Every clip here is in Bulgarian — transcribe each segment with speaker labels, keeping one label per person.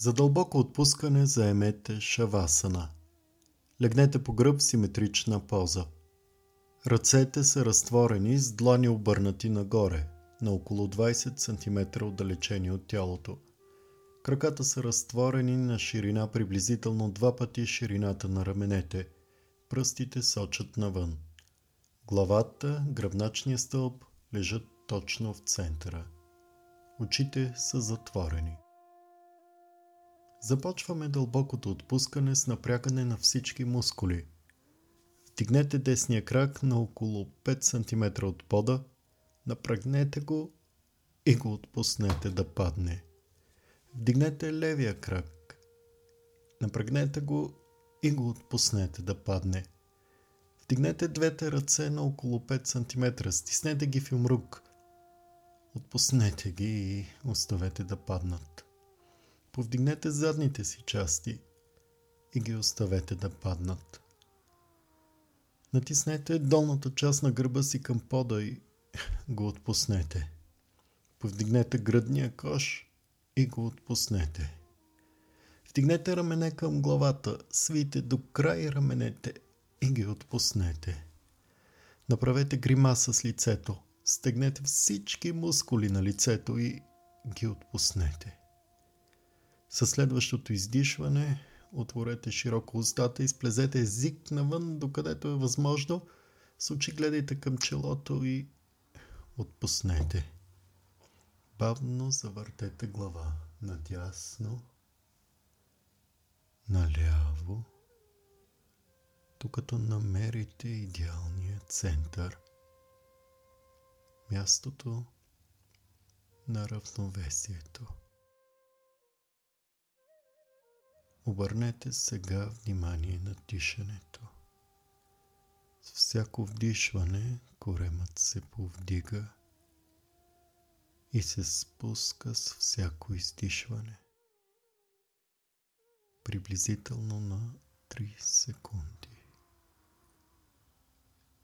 Speaker 1: За дълбоко отпускане заемете шавасана. Легнете по гръб симетрична поза. Ръцете са разтворени с длани обърнати нагоре, на около 20 см отдалечени от тялото. Краката са разтворени на ширина приблизително два пъти ширината на раменете. Пръстите сочат навън. Главата, гръбначния стълб лежат точно в центъра. Очите са затворени. Започваме дълбокото отпускане с напрягане на всички мускули. Вдигнете десния крак на около 5 см от пода, напрегнете го и го отпуснете да падне. Вдигнете левия крак, напрегнете го и го отпуснете да падне. Вдигнете двете ръце на около 5 см, стиснете ги в юмрук. Отпуснете ги и оставете да паднат. Повдигнете задните си части и ги оставете да паднат. Натиснете долната част на гърба си към пода и го отпуснете. Повдигнете гръдния кош и го отпуснете. Вдигнете рамене към главата, свийте до край раменете и ги отпуснете. Направете гримаса с лицето. Стегнете всички мускули на лицето и ги отпуснете. Със следващото издишване отворете широко устата и сплезете език навън, докъдето е възможно. С очи гледайте към челото и отпуснете. Бавно завъртете глава надясно, наляво, докато намерите идеалния център. Мястото на равновесието. Обърнете сега внимание на дишането. С всяко вдишване коремът се повдига и се спуска с всяко издишване. Приблизително на 3 секунди.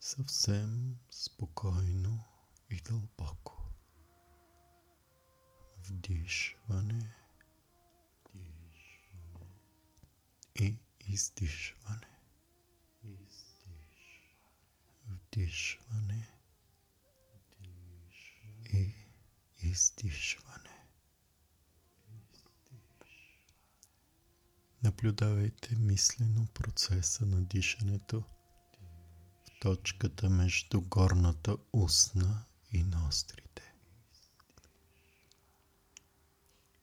Speaker 1: Съвсем спокойно и дълбоко. Вдишване и издишване. Вдишване и издишване. Наблюдавайте мислено процеса на дишането в точката между горната устна и нострите.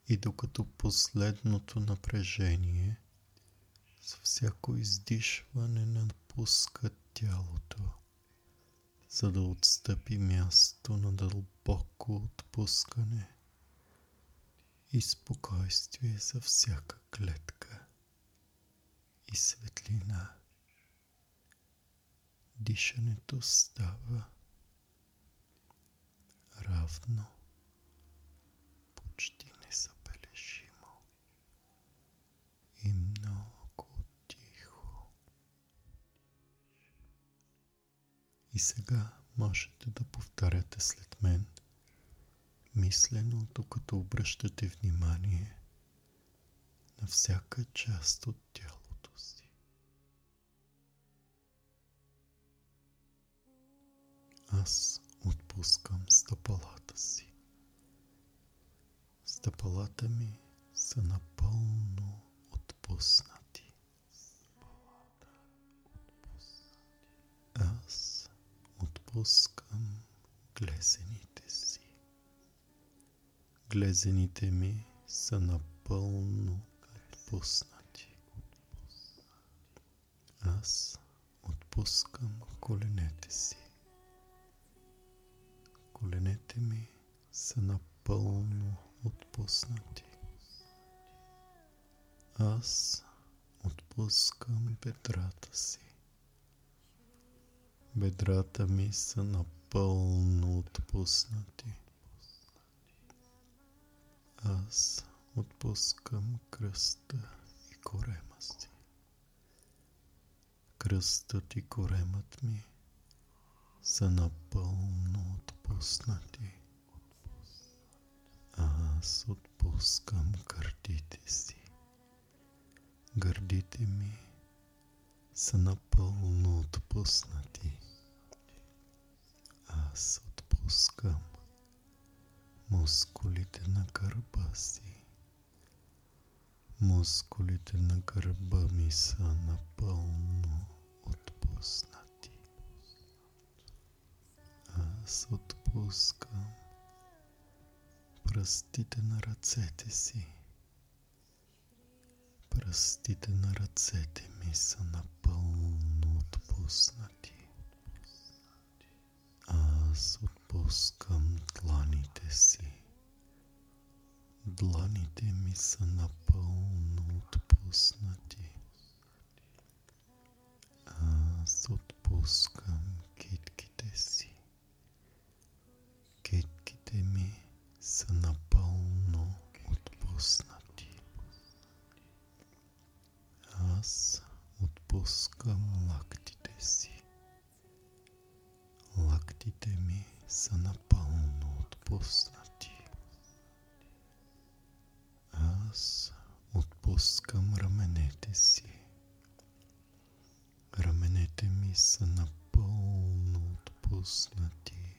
Speaker 1: И докато последното напрежение – с всяко издишване напуска тялото, за да отстъпи място на дълбоко отпускане и спокойствие за всяка клетка и светлина. Дишането става равно, почти незабележимо и много И сега можете да повтаряте след мен, мислено, докато обръщате внимание на всяка част от тялото си. Аз отпускам стъпалата си. Стъпалата ми са напълно отпуснати. Отпускам глезените си. Глезените ми са напълно отпуснати. Аз отпускам коленете си. Коленете ми са напълно отпуснати. Аз отпускам бедрата си. Бедрата ми са напълно отпуснати. Аз отпускам кръста и корема си. Кръстът и коремът ми са напълно отпуснати. Аз отпускам картите си. Гърдите ми са напълно отпуснати. Аз отпускам мускулите на гърба си. Мускулите на гърба ми са напълно отпуснати. Аз отпускам пръстите на ръцете си. Пръстите на ръцете ми са напълно отпуснати. Аз отпускам дланите си. Дланите ми са напълно са напълно отпуснати. Аз отпускам раменете си. Раменете ми са напълно отпуснати.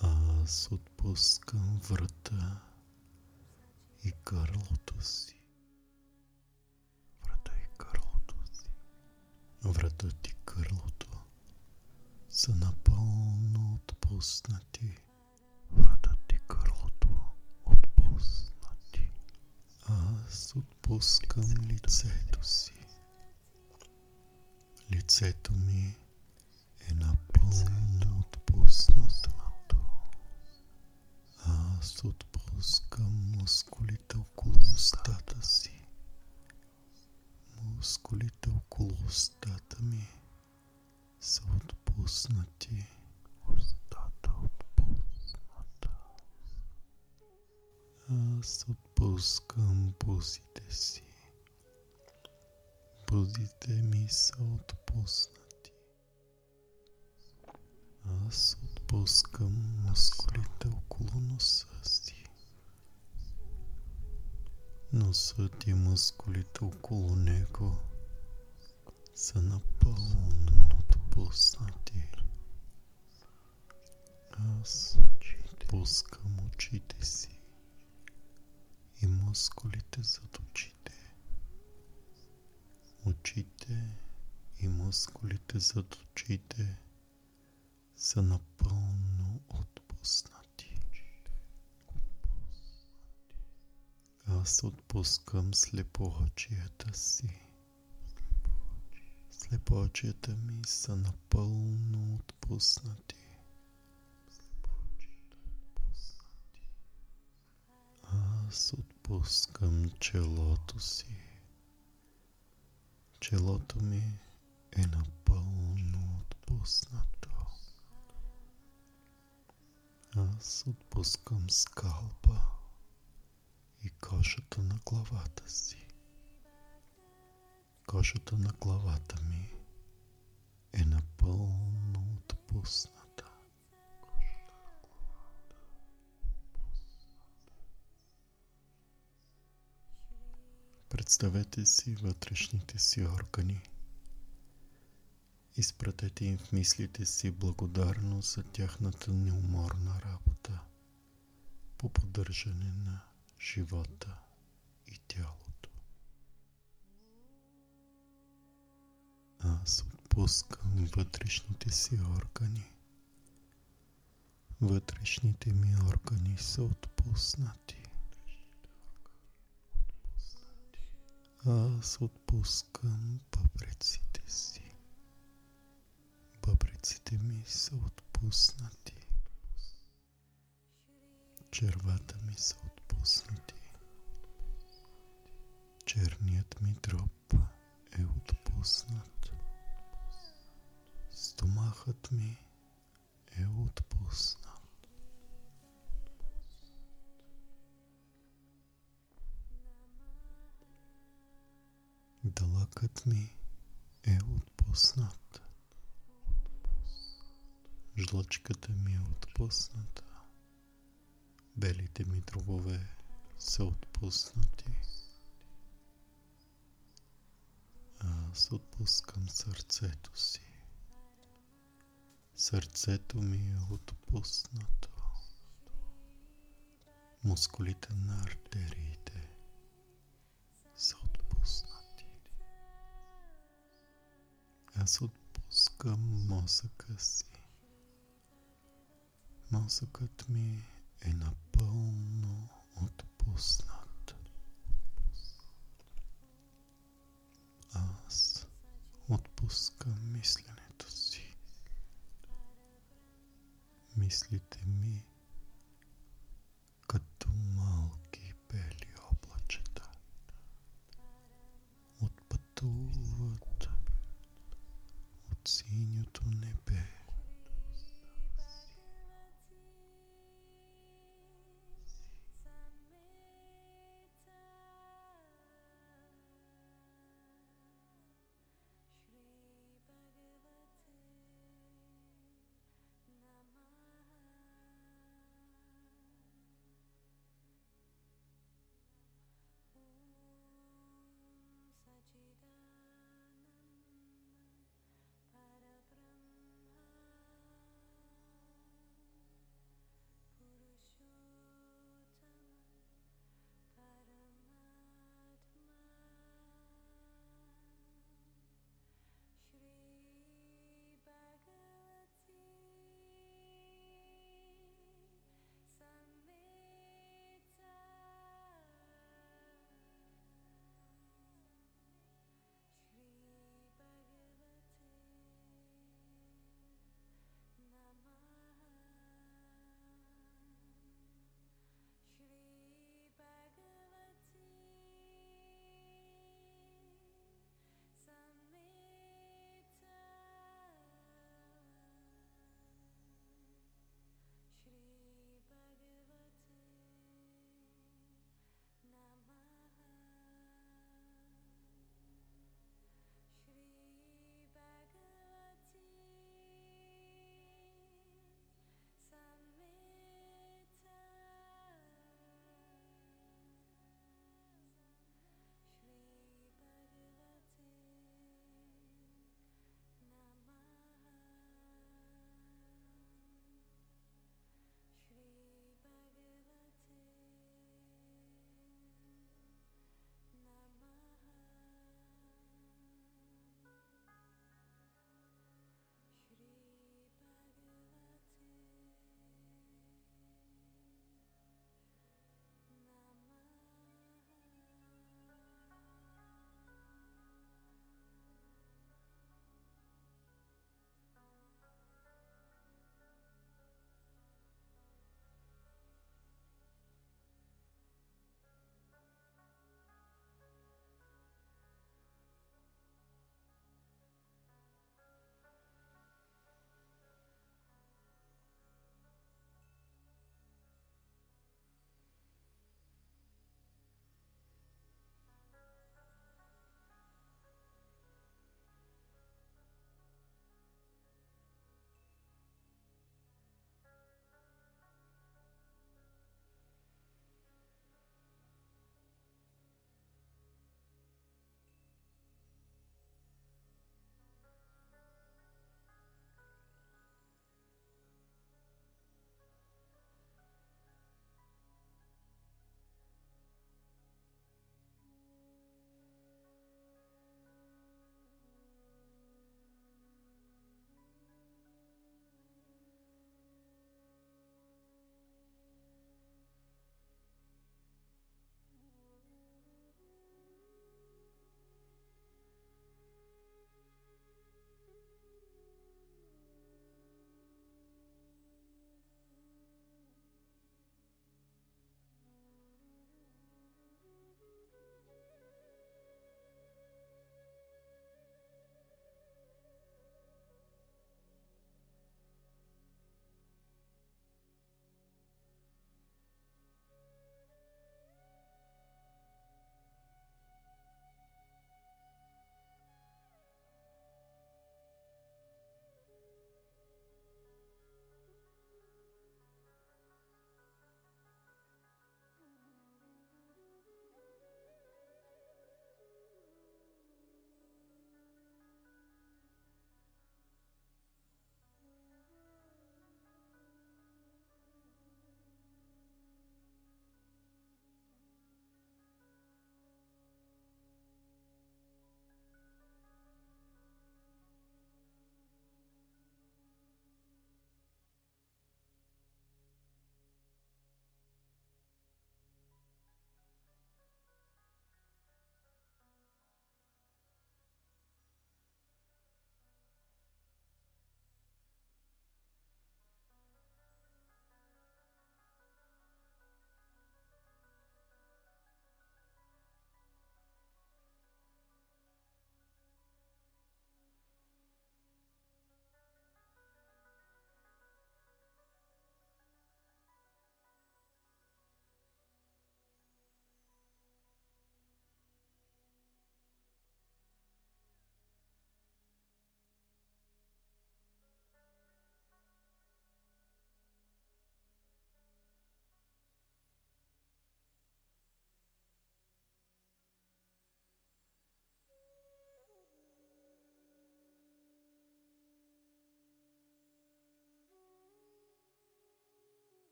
Speaker 1: Аз отпускам врата и гърлото си. Врата и гърлото си. Вратът и гърлото са напълно отпуснати. Вратът и гърлото отпуснати. Аз отпускам лицето си. Лицето ми отпускам бузите си. Бузите ми са отпуснати. Аз отпускам мускулите около носа си. Носът и мускулите около него са напълно отпуснати. Аз отпускам очите си и мускулите зад очите. Очите и мускулите зад очите са напълно отпуснати. Аз отпускам слепоочията си. Слепоочията ми са напълно отпуснати. Аз отпускам челото си. Челото ми е напълно отпуснато. Аз отпускам скалпа и кожата на главата си. Кожата на главата ми е напълно отпусната. Представете си вътрешните си органи. Изпратете им в мислите си благодарно за тяхната неуморна работа по поддържане на живота и тялото. Аз отпускам вътрешните си органи. Вътрешните ми органи са отпуснати. Аз отпускам бъбреците си. Бъбреците ми са отпуснати. Червата ми са отпуснати. Ми е отпуснат. Жлъчката ми е отпусната. Белите ми дробове са отпуснати. Аз отпускам сърцето си. Сърцето ми е отпуснато. Мускулите на артериите са отпуснати. Аз отпускам мозъка си. Мозъкът ми е напълно отпуснат. Аз отпускам мисленето си. Мислите ми